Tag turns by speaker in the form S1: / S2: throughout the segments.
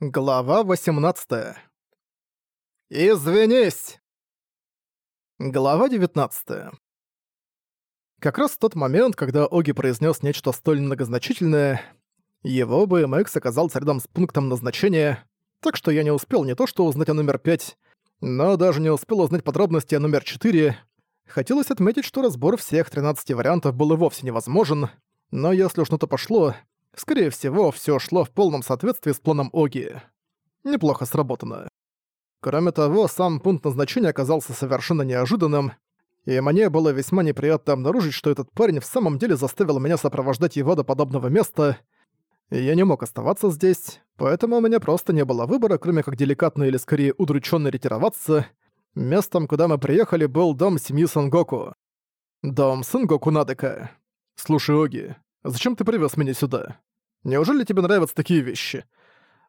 S1: Глава 18. Извинись. Глава 19. Как раз в тот момент, когда Оги произнес нечто столь многозначительное, его BMX оказался рядом с пунктом назначения, так что я не успел не то что узнать о номер 5, но даже не успел узнать подробности о номер 4. Хотелось отметить, что разбор всех 13 вариантов был и вовсе невозможен, но если уж что-то пошло, Скорее всего, все шло в полном соответствии с планом Оги. Неплохо сработано. Кроме того, сам пункт назначения оказался совершенно неожиданным, и мне было весьма неприятно обнаружить, что этот парень в самом деле заставил меня сопровождать его до подобного места, и я не мог оставаться здесь, поэтому у меня просто не было выбора, кроме как деликатно или скорее удрученно ретироваться. Местом, куда мы приехали, был дом семьи Сангоку. Дом Сангоку Надека. Слушай, Оги, Зачем ты привез меня сюда? Неужели тебе нравятся такие вещи?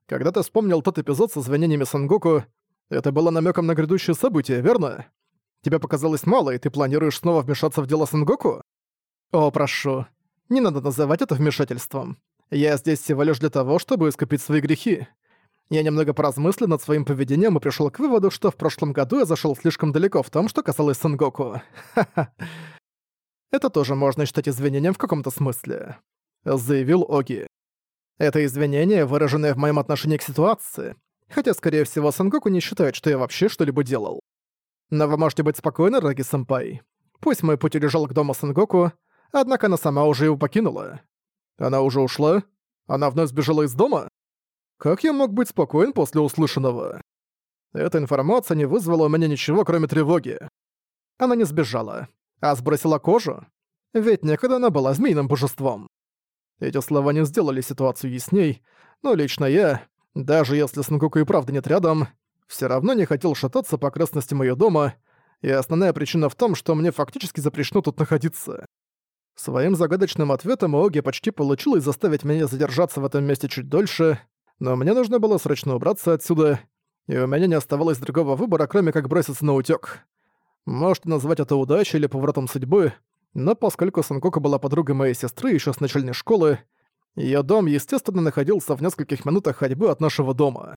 S1: Когда ты вспомнил тот эпизод со звонениями Сангоку, это было намеком на грядущее событие, верно? Тебе показалось мало, и ты планируешь снова вмешаться в дела Сангоку? О, прошу, не надо называть это вмешательством. Я здесь всего лишь для того, чтобы искупить свои грехи. Я немного поразмыслил над своим поведением и пришел к выводу, что в прошлом году я зашел слишком далеко в том, что касалось Сангоку. Ха-ха. Это тоже можно считать извинением в каком-то смысле», — заявил Оги. «Это извинение, выраженное в моем отношении к ситуации, хотя, скорее всего, Сангоку не считает, что я вообще что-либо делал. Но вы можете быть спокойны, Раги-сэмпай. Пусть мой путь лежал к дому Сангоку, однако она сама уже его покинула. Она уже ушла? Она вновь сбежала из дома? Как я мог быть спокоен после услышанного? Эта информация не вызвала у меня ничего, кроме тревоги. Она не сбежала а сбросила кожу? Ведь некогда она была змеиным божеством. Эти слова не сделали ситуацию ясней, но лично я, даже если Сангуку и правда нет рядом, все равно не хотел шататься по окрестности моего дома, и основная причина в том, что мне фактически запрещено тут находиться. Своим загадочным ответом Оги почти получилось заставить меня задержаться в этом месте чуть дольше, но мне нужно было срочно убраться отсюда, и у меня не оставалось другого выбора, кроме как броситься на утёк. Может назвать это удачей или поворотом судьбы, но поскольку Санкока была подругой моей сестры еще с начальной школы, ее дом, естественно, находился в нескольких минутах ходьбы от нашего дома.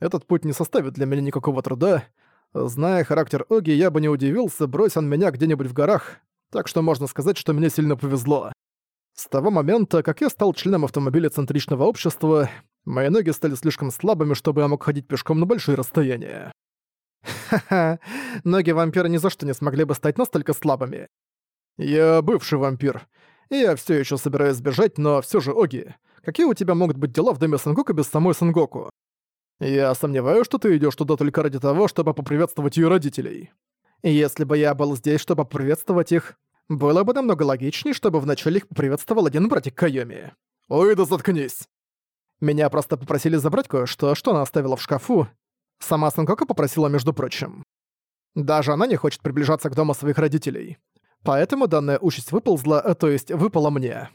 S1: Этот путь не составит для меня никакого труда. Зная характер Оги, я бы не удивился, брось он меня где-нибудь в горах, так что можно сказать, что мне сильно повезло. С того момента, как я стал членом автомобиля центричного общества, мои ноги стали слишком слабыми, чтобы я мог ходить пешком на большие расстояния. Ха-ха, ноги вампира ни за что не смогли бы стать настолько слабыми. Я бывший вампир. Я все еще собираюсь сбежать, но все же, Оги, какие у тебя могут быть дела в доме Сангоку без самой Сангоку? Я сомневаюсь, что ты идешь туда только ради того, чтобы поприветствовать ее родителей. Если бы я был здесь, чтобы поприветствовать их, было бы намного логичнее, чтобы вначале их поприветствовал один братик Кайоми. Ой, да заткнись! Меня просто попросили забрать кое-что, что она оставила в шкафу, Сама Сангока попросила, между прочим. Даже она не хочет приближаться к дому своих родителей. Поэтому данная участь выползла, э, то есть выпала мне.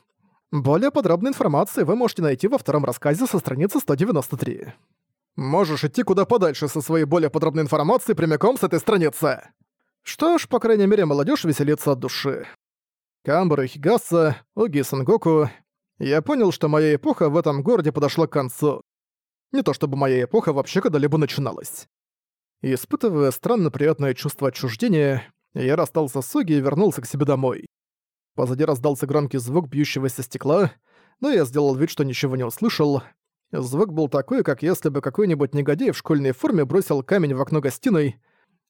S1: Более подробной информации вы можете найти во втором рассказе со страницы 193. Можешь идти куда подальше со своей более подробной информацией прямиком с этой страницы. Что ж, по крайней мере, молодежь веселится от души. Камбры Хигаса, Оги Сангоку. Я понял, что моя эпоха в этом городе подошла к концу. Не то чтобы моя эпоха вообще когда-либо начиналась. Испытывая странно приятное чувство отчуждения, я расстался с Соги и вернулся к себе домой. Позади раздался громкий звук бьющегося стекла, но я сделал вид, что ничего не услышал. Звук был такой, как если бы какой-нибудь негодяй в школьной форме бросил камень в окно гостиной.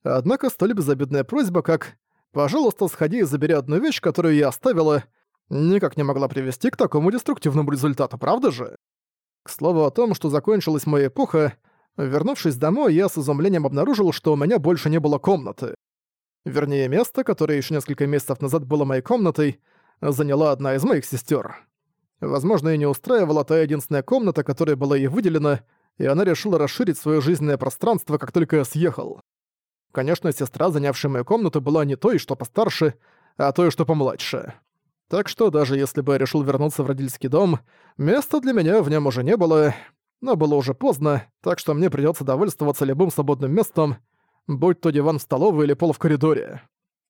S1: Однако столь безобидная просьба, как «пожалуйста, сходи и забери одну вещь, которую я оставила», никак не могла привести к такому деструктивному результату, правда же? К слову о том, что закончилась моя эпоха, вернувшись домой, я с изумлением обнаружил, что у меня больше не было комнаты. Вернее, место, которое еще несколько месяцев назад было моей комнатой, заняла одна из моих сестер. Возможно, и не устраивала та единственная комната, которая была ей выделена, и она решила расширить свое жизненное пространство, как только я съехал. Конечно, сестра, занявшая мою комнату, была не той, что постарше, а той, что помладше так что даже если бы я решил вернуться в родительский дом, места для меня в нем уже не было, но было уже поздно, так что мне придется довольствоваться любым свободным местом, будь то диван в столовой или пол в коридоре.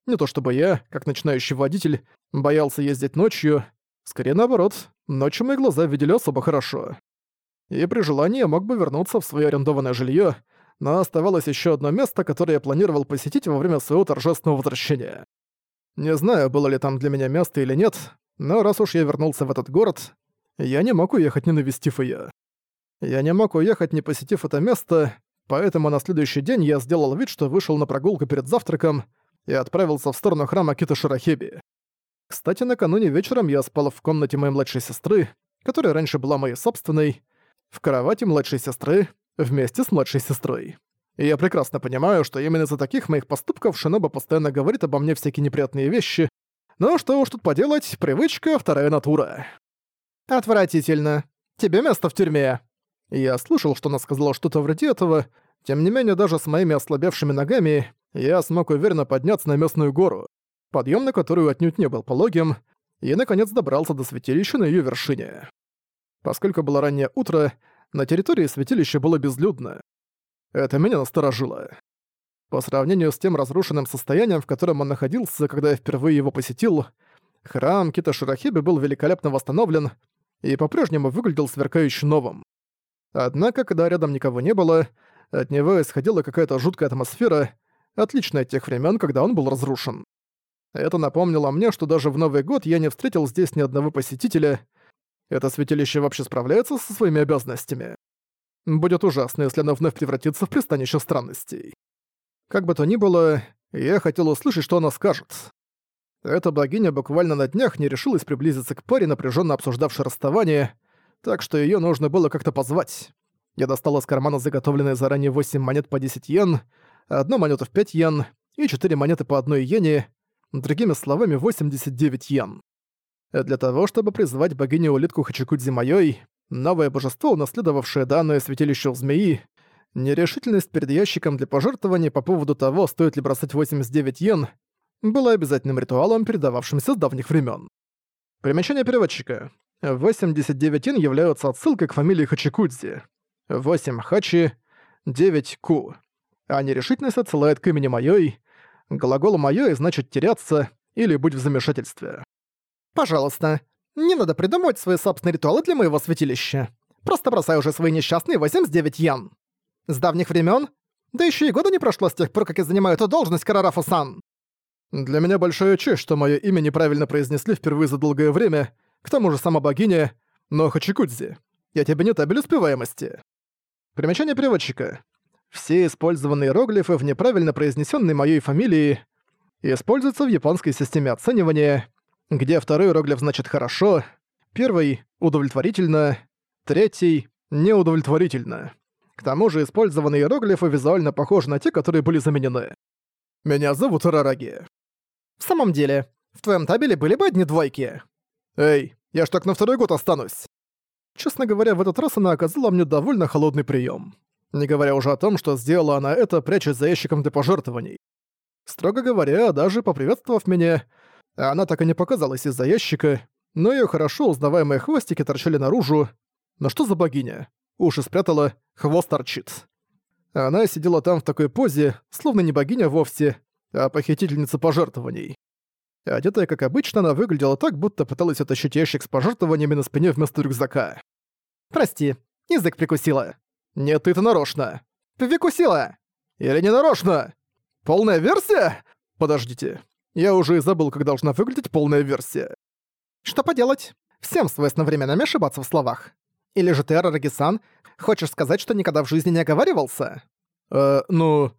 S1: Не то чтобы я, как начинающий водитель, боялся ездить ночью, скорее наоборот, ночью мои глаза видели особо хорошо. И при желании я мог бы вернуться в свое арендованное жилье, но оставалось еще одно место, которое я планировал посетить во время своего торжественного возвращения. Не знаю, было ли там для меня место или нет, но раз уж я вернулся в этот город, я не мог уехать, не навестив её. Я не мог уехать, не посетив это место, поэтому на следующий день я сделал вид, что вышел на прогулку перед завтраком и отправился в сторону храма Киташарахеби. Кстати, накануне вечером я спал в комнате моей младшей сестры, которая раньше была моей собственной, в кровати младшей сестры вместе с младшей сестрой. И я прекрасно понимаю, что именно из-за таких моих поступков Шиноба постоянно говорит обо мне всякие неприятные вещи. Но что уж тут поделать, привычка — вторая натура. Отвратительно. Тебе место в тюрьме. Я слышал, что она сказала что-то вроде этого. Тем не менее, даже с моими ослабевшими ногами я смог уверенно подняться на местную гору, подъем на которую отнюдь не был пологим, и, наконец, добрался до святилища на ее вершине. Поскольку было раннее утро, на территории святилища было безлюдно. Это меня насторожило. По сравнению с тем разрушенным состоянием, в котором он находился, когда я впервые его посетил, храм Киташирахиби был великолепно восстановлен и по-прежнему выглядел сверкающе новым. Однако, когда рядом никого не было, от него исходила какая-то жуткая атмосфера, отличная от тех времен, когда он был разрушен. Это напомнило мне, что даже в Новый год я не встретил здесь ни одного посетителя. Это святилище вообще справляется со своими обязанностями. Будет ужасно, если она вновь превратится в пристанище странностей. Как бы то ни было, я хотел услышать, что она скажет. Эта богиня буквально на днях не решилась приблизиться к паре, напряженно обсуждавшей расставание, так что ее нужно было как-то позвать. Я достал из кармана заготовленные заранее 8 монет по 10 йен, одну монету в 5 йен и 4 монеты по 1 йене, другими словами 89 йен. Для того, чтобы призвать богиню-улитку Хачикудзи Майой, Новое божество, унаследовавшее данное святилище у змеи, нерешительность перед ящиком для пожертвований по поводу того, стоит ли бросать 89 йен, было обязательным ритуалом, передававшимся с давних времен. Примечание переводчика. 89 йен являются отсылкой к фамилии Хачикудзи. 8 Хачи, 9 Ку. А нерешительность отсылает к имени Майой. Глагол Майой значит «теряться» или «быть в замешательстве». «Пожалуйста, не надо придумывать свои собственные ритуалы для моего святилища. Просто бросай уже свои несчастные 89 йен. С давних времен, Да еще и года не прошло с тех пор, как я занимаю эту должность, Карарафу-сан. Для меня большая честь, что мое имя неправильно произнесли впервые за долгое время, к тому же сама богиня, но Хачикудзи. Я тебе не табель успеваемости. Примечание переводчика. Все использованные иероглифы в неправильно произнесенной моей фамилии используются в японской системе оценивания где второй иероглиф значит «хорошо», первый — «удовлетворительно», третий — «неудовлетворительно». К тому же использованные иероглифы визуально похожи на те, которые были заменены. «Меня зовут Рараги». «В самом деле, в твоем табеле были бы одни двойки». «Эй, я ж так на второй год останусь». Честно говоря, в этот раз она оказала мне довольно холодный прием. Не говоря уже о том, что сделала она это, прячась за ящиком для пожертвований. Строго говоря, даже поприветствовав меня, она так и не показалась из-за ящика, но ее хорошо узнаваемые хвостики торчали наружу. Но что за богиня? Уши спрятала, хвост торчит. Она сидела там в такой позе, словно не богиня вовсе, а похитительница пожертвований. Одетая как обычно, она выглядела так, будто пыталась оттащить ящик с пожертвованиями на спине вместо рюкзака. «Прости, язык прикусила». «Нет, ты-то нарочно». «Прикусила». «Или не нарочно?» «Полная версия?» «Подождите, я уже и забыл, как должна выглядеть полная версия. Что поделать? Всем свойственно одновременно ошибаться в словах. Или же ты, Арагисан, хочешь сказать, что никогда в жизни не оговаривался? Э, ну...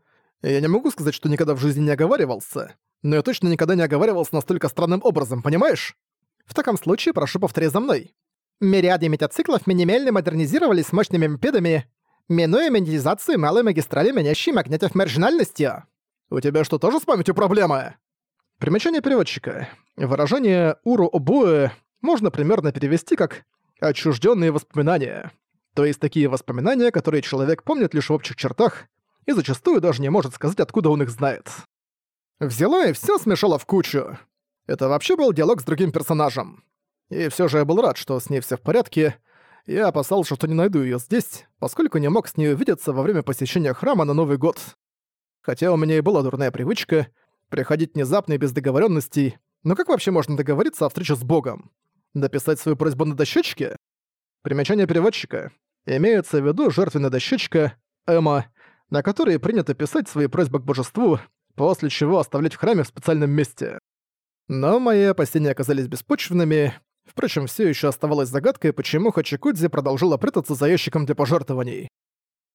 S1: Я не могу сказать, что никогда в жизни не оговаривался. Но я точно никогда не оговаривался настолько странным образом, понимаешь? В таком случае прошу повторить за мной. Мириады метациклов минимально модернизировались мощными мопедами, минуя монетизацию малой магистрали, менящей магнитов маржинальностью. У тебя что, тоже с памятью проблемы? Примечание переводчика. Выражение «уру обуэ» можно примерно перевести как «отчужденные воспоминания», то есть такие воспоминания, которые человек помнит лишь в общих чертах и зачастую даже не может сказать, откуда он их знает. Взяла и все смешала в кучу. Это вообще был диалог с другим персонажем. И все же я был рад, что с ней все в порядке. Я опасался, что не найду ее здесь, поскольку не мог с ней увидеться во время посещения храма на Новый год. Хотя у меня и была дурная привычка Приходить внезапно и без договоренностей. Но ну как вообще можно договориться о встрече с Богом? Написать свою просьбу на дощечке? Примечание переводчика. Имеется в виду жертвенная дощечка, эма, на которой принято писать свои просьбы к божеству, после чего оставлять в храме в специальном месте. Но мои опасения оказались беспочвенными. Впрочем, все еще оставалось загадкой, почему Хачикудзи продолжила прятаться за ящиком для пожертвований.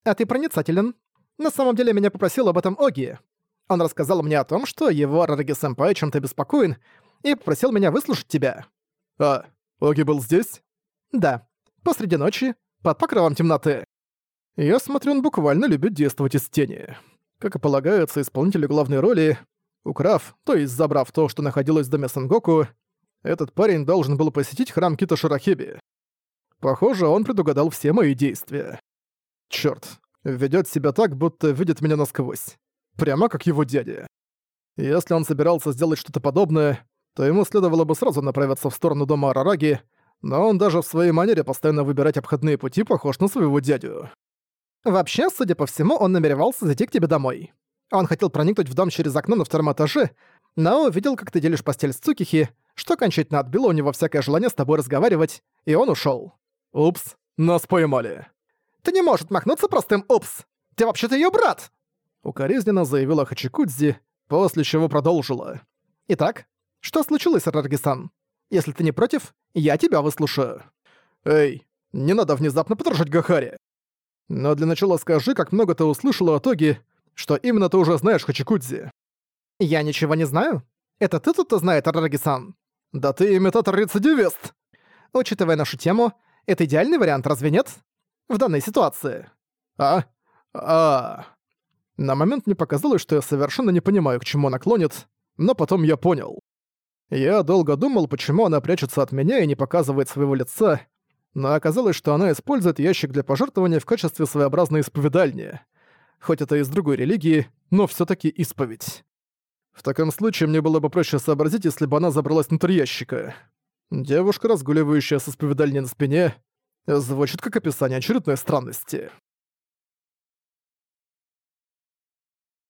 S1: «А ты проницателен. На самом деле меня попросил об этом Оги. Он рассказал мне о том, что его Рараги-сэмпай чем-то беспокоен, и попросил меня выслушать тебя».
S2: «А, Оги был здесь?»
S1: «Да. Посреди ночи, под покровом темноты». Я смотрю, он буквально любит действовать из тени. Как и полагается исполнителю главной роли, украв, то есть забрав то, что находилось в доме Сангоку, этот парень должен был посетить храм Кита Шарахиби. Похоже, он предугадал все мои действия. Чёрт, ведёт себя так, будто видит меня насквозь прямо как его дядя. Если он собирался сделать что-то подобное, то ему следовало бы сразу направиться в сторону дома Арараги, но он даже в своей манере постоянно выбирать обходные пути похож на своего дядю. Вообще, судя по всему, он намеревался зайти к тебе домой. Он хотел проникнуть в дом через окно на втором этаже, но увидел, как ты делишь постель с Цукихи, что кончательно отбило у него всякое желание с тобой разговаривать, и он ушел.
S2: Упс, нас поймали.
S1: Ты не можешь махнуться простым «упс». Ты вообще-то ее брат! Укоризненно заявила Хачикудзи, после чего продолжила. «Итак, что случилось, Раргисан? Если ты не против, я тебя выслушаю».
S2: «Эй, не надо внезапно потрошить Гахари. Но для начала скажи, как много ты услышала о Тоге, что именно ты уже знаешь, Хачикудзи».
S1: «Я ничего не знаю? Это ты тут-то знаешь Арараги-сан?»
S2: «Да ты имитатор-рецидивист!»
S1: «Учитывая нашу тему, это идеальный вариант, разве нет? В данной ситуации».
S2: «А? А...»
S1: На момент мне показалось, что я совершенно не понимаю, к чему она клонит, но потом я понял. Я долго думал, почему она прячется от меня и не показывает своего лица, но оказалось, что она использует ящик для пожертвования в качестве своеобразной исповедальни. Хоть это из другой религии, но все таки исповедь. В таком случае мне было бы проще сообразить, если бы она забралась внутрь ящика. Девушка, разгуливающая со исповедальней на спине, звучит как описание очередной странности.